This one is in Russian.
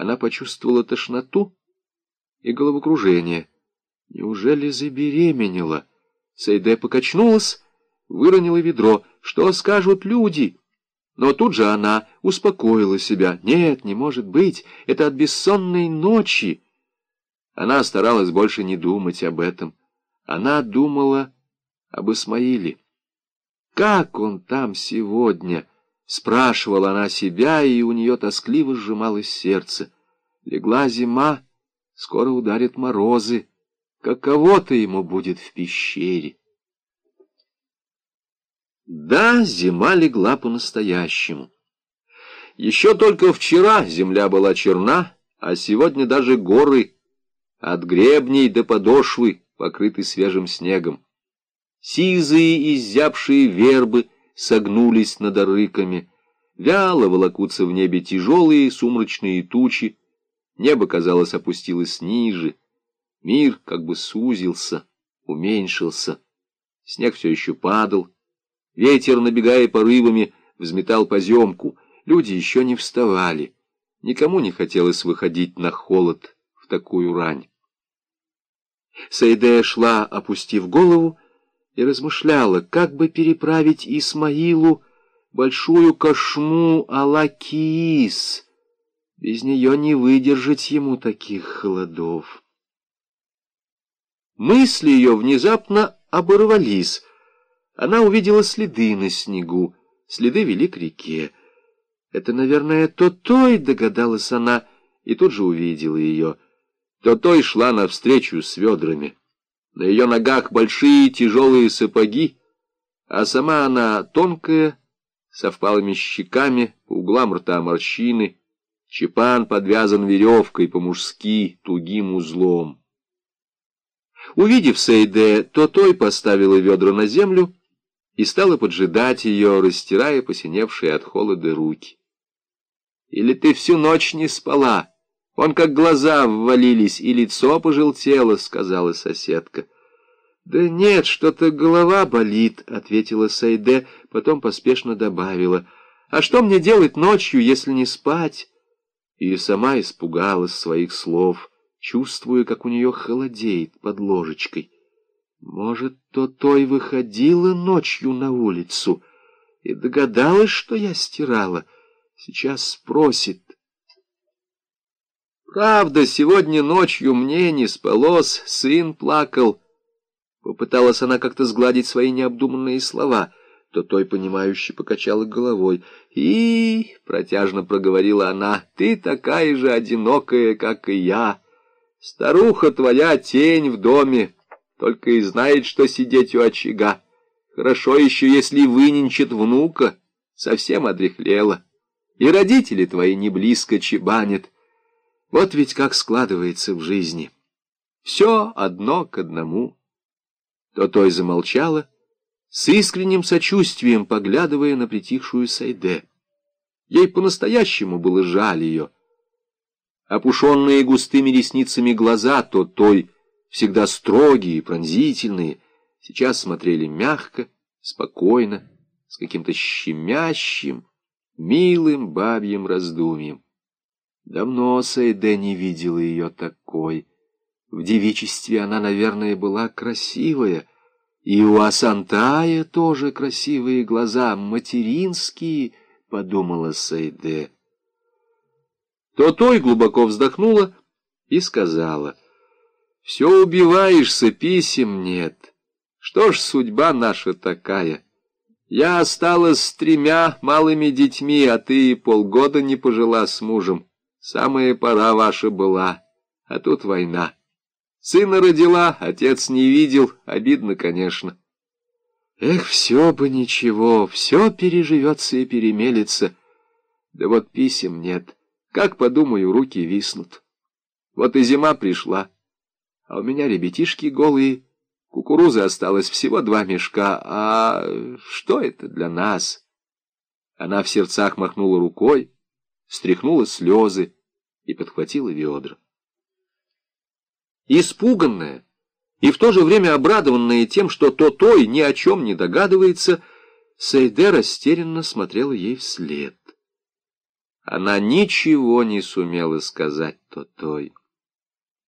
она почувствовала тошноту и головокружение. Неужели забеременела? Сейде покачнулась, выронила ведро. Что скажут люди? Но тут же она успокоила себя. Нет, не может быть, это от бессонной ночи. Она старалась больше не думать об этом. Она думала об Исмаиле. Как он там сегодня? Спрашивала она себя, и у нее тоскливо сжималось сердце. Легла зима, скоро ударят морозы. Каково-то ему будет в пещере. Да, зима легла по-настоящему. Еще только вчера земля была черна, а сегодня даже горы от гребней до подошвы покрыты свежим снегом. Сизые изябшие вербы согнулись над орыками, вяло волокутся в небе тяжелые сумрачные тучи, небо, казалось, опустилось ниже, мир как бы сузился, уменьшился, снег все еще падал, ветер, набегая порывами, взметал поземку, люди еще не вставали, никому не хотелось выходить на холод в такую рань. Сайдея шла, опустив голову, и размышляла, как бы переправить Исмаилу большую кошму Алакиис. Без нее не выдержать ему таких холодов. Мысли ее внезапно оборвались. Она увидела следы на снегу, следы вели к реке. Это, наверное, то-той, догадалась она, и тут же увидела ее — то той шла навстречу с ведрами. На ее ногах большие тяжелые сапоги, а сама она тонкая, со впалыми щеками, по углам рта морщины, чепан подвязан веревкой по-мужски, тугим узлом. Увидев Сейде, то той поставила ведра на землю и стала поджидать ее, растирая посиневшие от холода руки. «Или ты всю ночь не спала?» Он как глаза ввалились, и лицо пожелтело, — сказала соседка. — Да нет, что-то голова болит, — ответила Сайде, потом поспешно добавила. — А что мне делать ночью, если не спать? И сама испугалась своих слов, чувствуя, как у нее холодеет под ложечкой. Может, то той выходила ночью на улицу и догадалась, что я стирала. Сейчас спросит. Правда, сегодня ночью мне не спалось, сын плакал. Попыталась она как-то сгладить свои необдуманные слова, то той, понимающе покачала головой. «И, — протяжно проговорила она, — ты такая же одинокая, как и я. Старуха твоя тень в доме, только и знает, что сидеть у очага. Хорошо еще, если выненчит внука, совсем одряхлела. И родители твои не близко чебанят». Вот ведь как складывается в жизни. Все одно к одному. То той замолчала, с искренним сочувствием поглядывая на притихшую Сайде. Ей по-настоящему было жаль ее. Опушенные густыми ресницами глаза, то той всегда строгие и пронзительные, сейчас смотрели мягко, спокойно, с каким-то щемящим, милым бабьим раздумьем. Давно Сайде не видела ее такой. В девичестве она, наверное, была красивая, и у Асантая тоже красивые глаза, материнские, — подумала Сайде. То той глубоко вздохнула и сказала, — Все убиваешься, писем нет. Что ж судьба наша такая? Я осталась с тремя малыми детьми, а ты полгода не пожила с мужем. Самая пора ваша была, а тут война. Сына родила, отец не видел, обидно, конечно. Эх, все бы ничего, все переживется и перемелется. Да вот писем нет. Как, подумаю, руки виснут. Вот и зима пришла, а у меня ребятишки голые, кукурузы осталось всего два мешка, а что это для нас? Она в сердцах махнула рукой, стряхнула слезы и подхватила ведра. Испуганная и в то же время обрадованная тем, что то-той ни о чем не догадывается, Сейде растерянно смотрела ей вслед. она ничего не сумела сказать то.